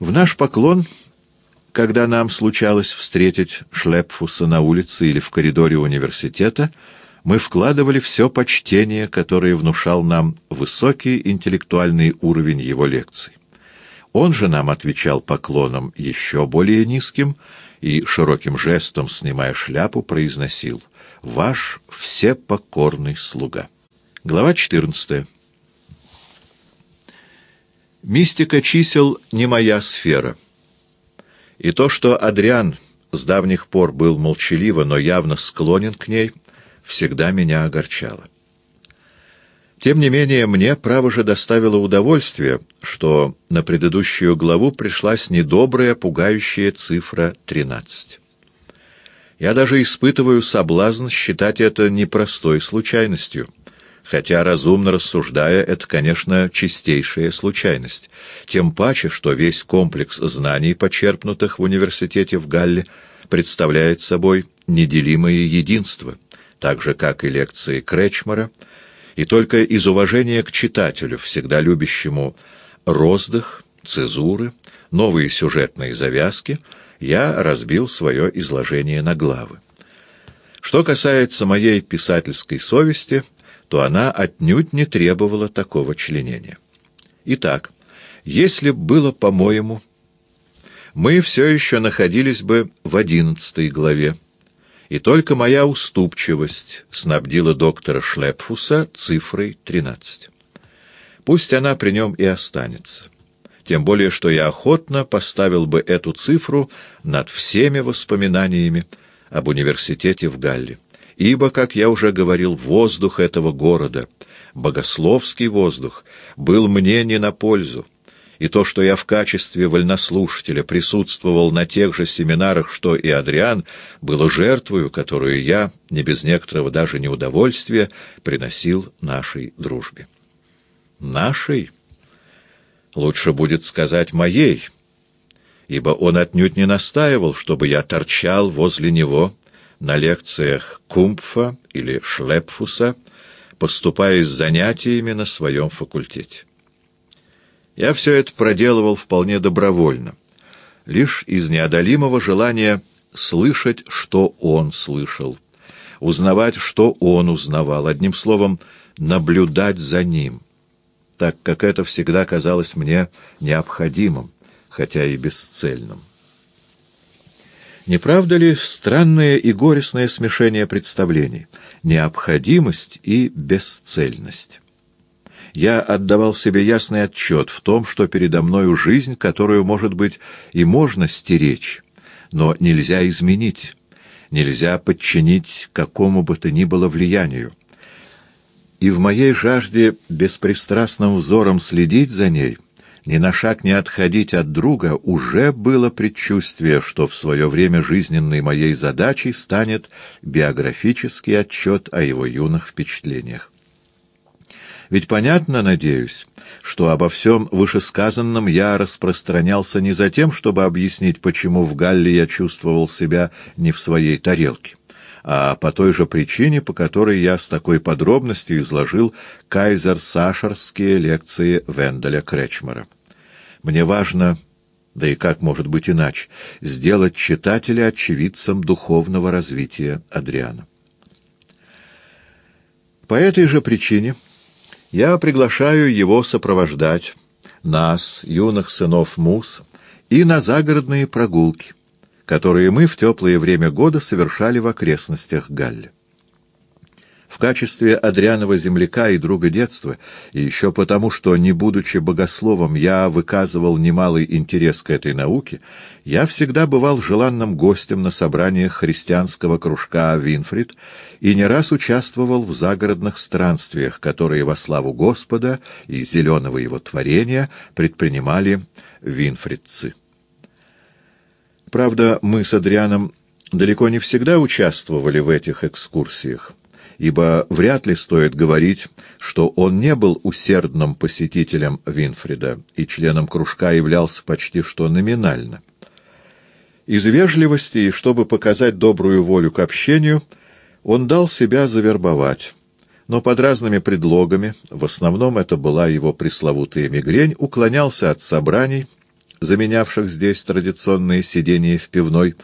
В наш поклон, когда нам случалось встретить Шлепфуса на улице или в коридоре университета, мы вкладывали все почтение, которое внушал нам высокий интеллектуальный уровень его лекций. Он же нам отвечал поклоном еще более низким и широким жестом, снимая шляпу, произносил «Ваш всепокорный слуга». Глава 14. Мистика чисел не моя сфера. И то, что Адриан с давних пор был молчаливо, но явно склонен к ней, всегда меня огорчало. Тем не менее, мне, право же, доставило удовольствие, что на предыдущую главу пришлась недобрая, пугающая цифра 13. Я даже испытываю соблазн считать это непростой случайностью, хотя, разумно рассуждая, это, конечно, чистейшая случайность, тем паче, что весь комплекс знаний, почерпнутых в университете в Галле, представляет собой неделимое единство, так же, как и лекции Кречмара — и только из уважения к читателю, всегда любящему роздых, цезуры, новые сюжетные завязки, я разбил свое изложение на главы. Что касается моей писательской совести, то она отнюдь не требовала такого членения. Итак, если б было по-моему, мы все еще находились бы в одиннадцатой главе, и только моя уступчивость снабдила доктора Шлепфуса цифрой 13. Пусть она при нем и останется. Тем более, что я охотно поставил бы эту цифру над всеми воспоминаниями об университете в Галле. Ибо, как я уже говорил, воздух этого города, богословский воздух, был мне не на пользу и то, что я в качестве вольнослушателя присутствовал на тех же семинарах, что и Адриан, было жертвою, которую я, не без некоторого даже неудовольствия, приносил нашей дружбе. Нашей? Лучше будет сказать «моей», ибо он отнюдь не настаивал, чтобы я торчал возле него на лекциях Кумпфа или Шлепфуса, поступая с занятиями на своем факультете. Я все это проделывал вполне добровольно, лишь из неодолимого желания слышать, что он слышал, узнавать, что он узнавал, одним словом, наблюдать за ним, так как это всегда казалось мне необходимым, хотя и бесцельным. Не правда ли странное и горестное смешение представлений, необходимость и бесцельность? я отдавал себе ясный отчет в том, что передо мною жизнь, которую, может быть, и можно стеречь, но нельзя изменить, нельзя подчинить какому бы то ни было влиянию. И в моей жажде беспристрастным взором следить за ней, ни на шаг не отходить от друга, уже было предчувствие, что в свое время жизненной моей задачей станет биографический отчет о его юных впечатлениях. Ведь понятно, надеюсь, что обо всем вышесказанном я распространялся не за тем, чтобы объяснить, почему в Галле я чувствовал себя не в своей тарелке, а по той же причине, по которой я с такой подробностью изложил кайзер-сашерские лекции Венделя Кречмара. Мне важно, да и как может быть иначе, сделать читателя очевидцем духовного развития Адриана. По этой же причине я приглашаю его сопровождать нас, юных сынов Мус, и на загородные прогулки, которые мы в теплое время года совершали в окрестностях Галли в качестве Адрианова земляка и друга детства, и еще потому, что, не будучи богословом, я выказывал немалый интерес к этой науке, я всегда бывал желанным гостем на собраниях христианского кружка «Винфрид» и не раз участвовал в загородных странствиях, которые во славу Господа и зеленого его творения предпринимали винфридцы. Правда, мы с Адрианом далеко не всегда участвовали в этих экскурсиях ибо вряд ли стоит говорить, что он не был усердным посетителем Винфрида и членом кружка являлся почти что номинально. Из вежливости и чтобы показать добрую волю к общению, он дал себя завербовать, но под разными предлогами, в основном это была его пресловутая мигрень, уклонялся от собраний, заменявших здесь традиционные сидения в пивной,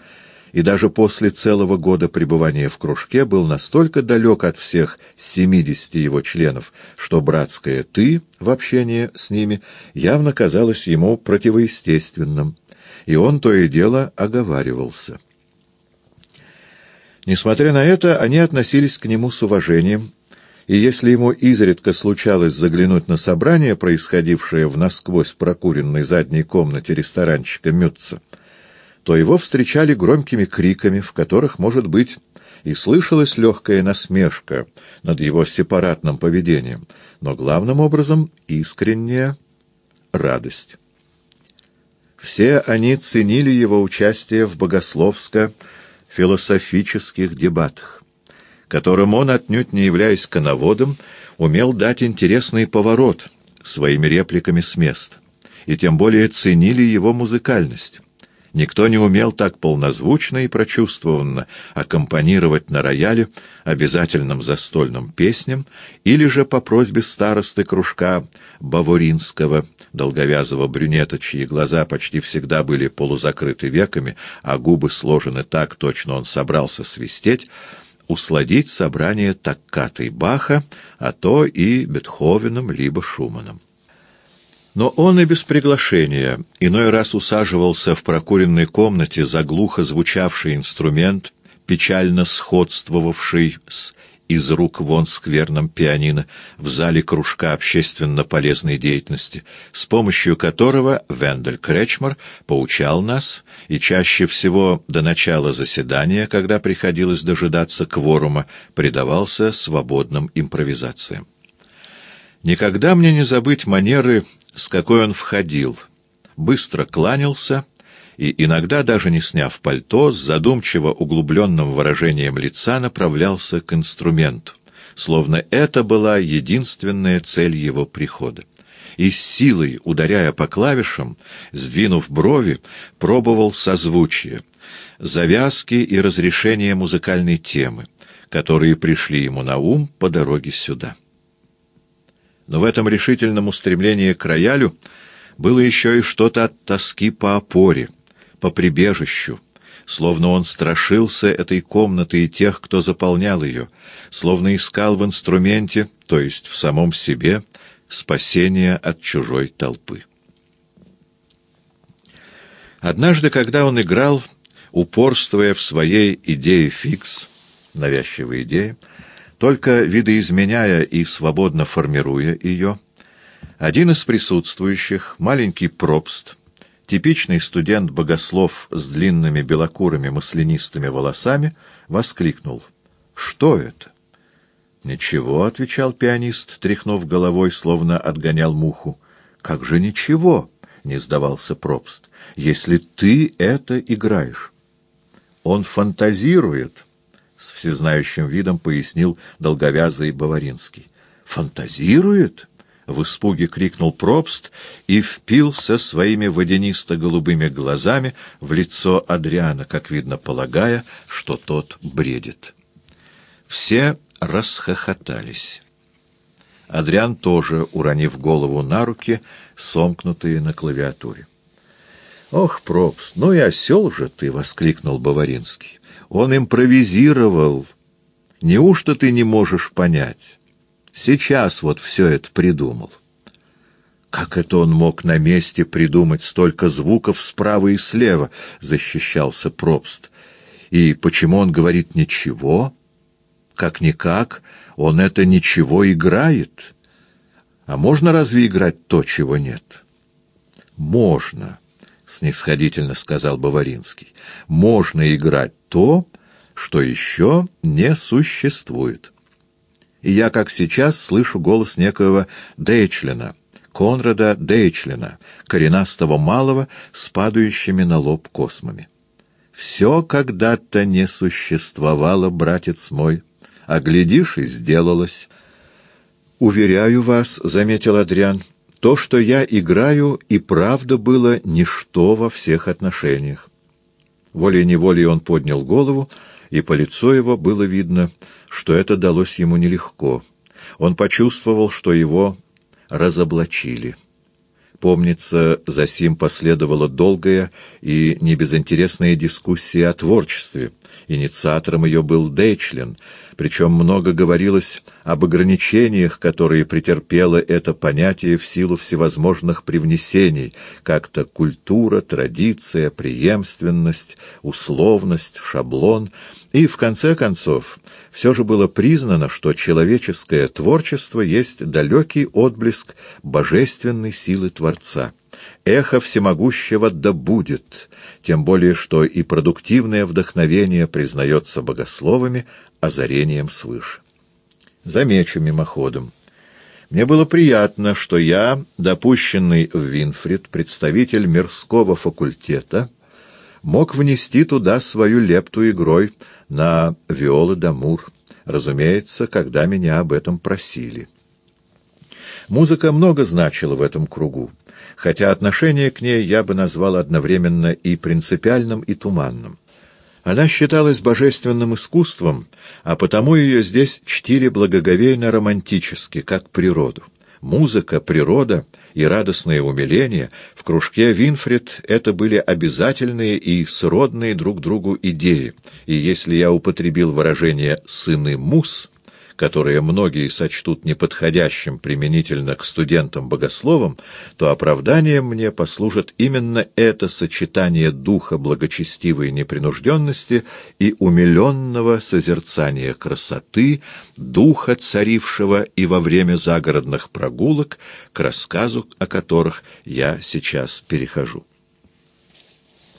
и даже после целого года пребывания в кружке был настолько далек от всех семидесяти его членов, что братское «ты» в общении с ними явно казалось ему противоестественным, и он то и дело оговаривался. Несмотря на это, они относились к нему с уважением, и если ему изредка случалось заглянуть на собрание, происходившее в насквозь прокуренной задней комнате ресторанчика Мютца, то его встречали громкими криками, в которых, может быть, и слышалась легкая насмешка над его сепаратным поведением, но главным образом искренняя радость. Все они ценили его участие в богословско-философических дебатах которым он, отнюдь не являясь коноводом, умел дать интересный поворот своими репликами с мест, и тем более ценили его музыкальность. Никто не умел так полнозвучно и прочувствованно аккомпанировать на рояле обязательным застольным песням или же по просьбе старосты кружка Баворинского, долговязого брюнета, чьи глаза почти всегда были полузакрыты веками, а губы сложены так, точно он собрался свистеть, усладить собрание таккатой Баха, а то и Бетховеном либо Шуманом. Но он и без приглашения иной раз усаживался в прокуренной комнате за глухо звучавший инструмент, печально сходствовавший с из рук вон скверном пианино в зале кружка общественно полезной деятельности, с помощью которого Вендель Кречмар поучал нас, и чаще всего до начала заседания, когда приходилось дожидаться кворума, предавался свободным импровизациям. Никогда мне не забыть манеры, с какой он входил, быстро кланялся, и иногда, даже не сняв пальто, с задумчиво углубленным выражением лица направлялся к инструменту, словно это была единственная цель его прихода. И с силой, ударяя по клавишам, сдвинув брови, пробовал созвучие, завязки и разрешение музыкальной темы, которые пришли ему на ум по дороге сюда. Но в этом решительном устремлении к роялю было еще и что-то от тоски по опоре, по прибежищу, словно он страшился этой комнаты и тех, кто заполнял ее, словно искал в инструменте, то есть в самом себе, спасения от чужой толпы. Однажды, когда он играл, упорствуя в своей идее фикс, навязчивой идее, только видоизменяя и свободно формируя ее, один из присутствующих, маленький пропст, типичный студент-богослов с длинными белокурыми маслянистыми волосами, воскликнул. «Что это?» «Ничего», — отвечал пианист, тряхнув головой, словно отгонял муху. «Как же ничего?» — не сдавался Пробст. «Если ты это играешь». «Он фантазирует», — с всезнающим видом пояснил долговязый Баваринский. «Фантазирует?» — в испуге крикнул Пробст и впился своими водянисто-голубыми глазами в лицо Адриана, как видно, полагая, что тот бредит. Все расхохотались. Адриан тоже, уронив голову на руки, сомкнутые на клавиатуре. «Ох, Пробст, ну и осел же ты!» — воскликнул Баваринский. «Он импровизировал. Неужто ты не можешь понять?» Сейчас вот все это придумал. Как это он мог на месте придумать столько звуков справа и слева, защищался Пробст. И почему он говорит «ничего»? Как-никак, он это «ничего» играет. А можно разве играть то, чего нет? Можно, — снисходительно сказал Баваринский. Можно играть то, что еще не существует и я, как сейчас, слышу голос некоего Дейчлина, Конрада Дейчлина, коренастого малого с падающими на лоб космами. «Все когда-то не существовало, братец мой, а глядишь и сделалось». «Уверяю вас», — заметил Адриан, — «то, что я играю, и правда было ничто во всех отношениях». Волей-неволей он поднял голову, и по лицу его было видно, что это далось ему нелегко. Он почувствовал, что его разоблачили. Помнится, за сим последовала долгая и небезынтересная дискуссия о творчестве. Инициатором ее был Дейчлин, причем много говорилось об ограничениях, которые претерпело это понятие в силу всевозможных привнесений, как-то культура, традиция, преемственность, условность, шаблон, и, в конце концов, все же было признано, что человеческое творчество есть далекий отблеск божественной силы Творца. Эхо всемогущего да будет, тем более что и продуктивное вдохновение признается богословами озарением свыше. Замечу мимоходом. Мне было приятно, что я, допущенный в Винфрид, представитель мирского факультета, мог внести туда свою лепту игрой на виолы дамур, разумеется, когда меня об этом просили. Музыка много значила в этом кругу, хотя отношение к ней я бы назвал одновременно и принципиальным, и туманным. Она считалась божественным искусством, а потому ее здесь чтили благоговейно-романтически, как природу. Музыка, природа и радостное умиление в кружке Винфрид это были обязательные и сродные друг другу идеи, и если я употребил выражение «сыны мус», которое многие сочтут неподходящим применительно к студентам-богословам, то оправданием мне послужит именно это сочетание духа благочестивой непринужденности и умиленного созерцания красоты, духа царившего и во время загородных прогулок, к рассказу о которых я сейчас перехожу.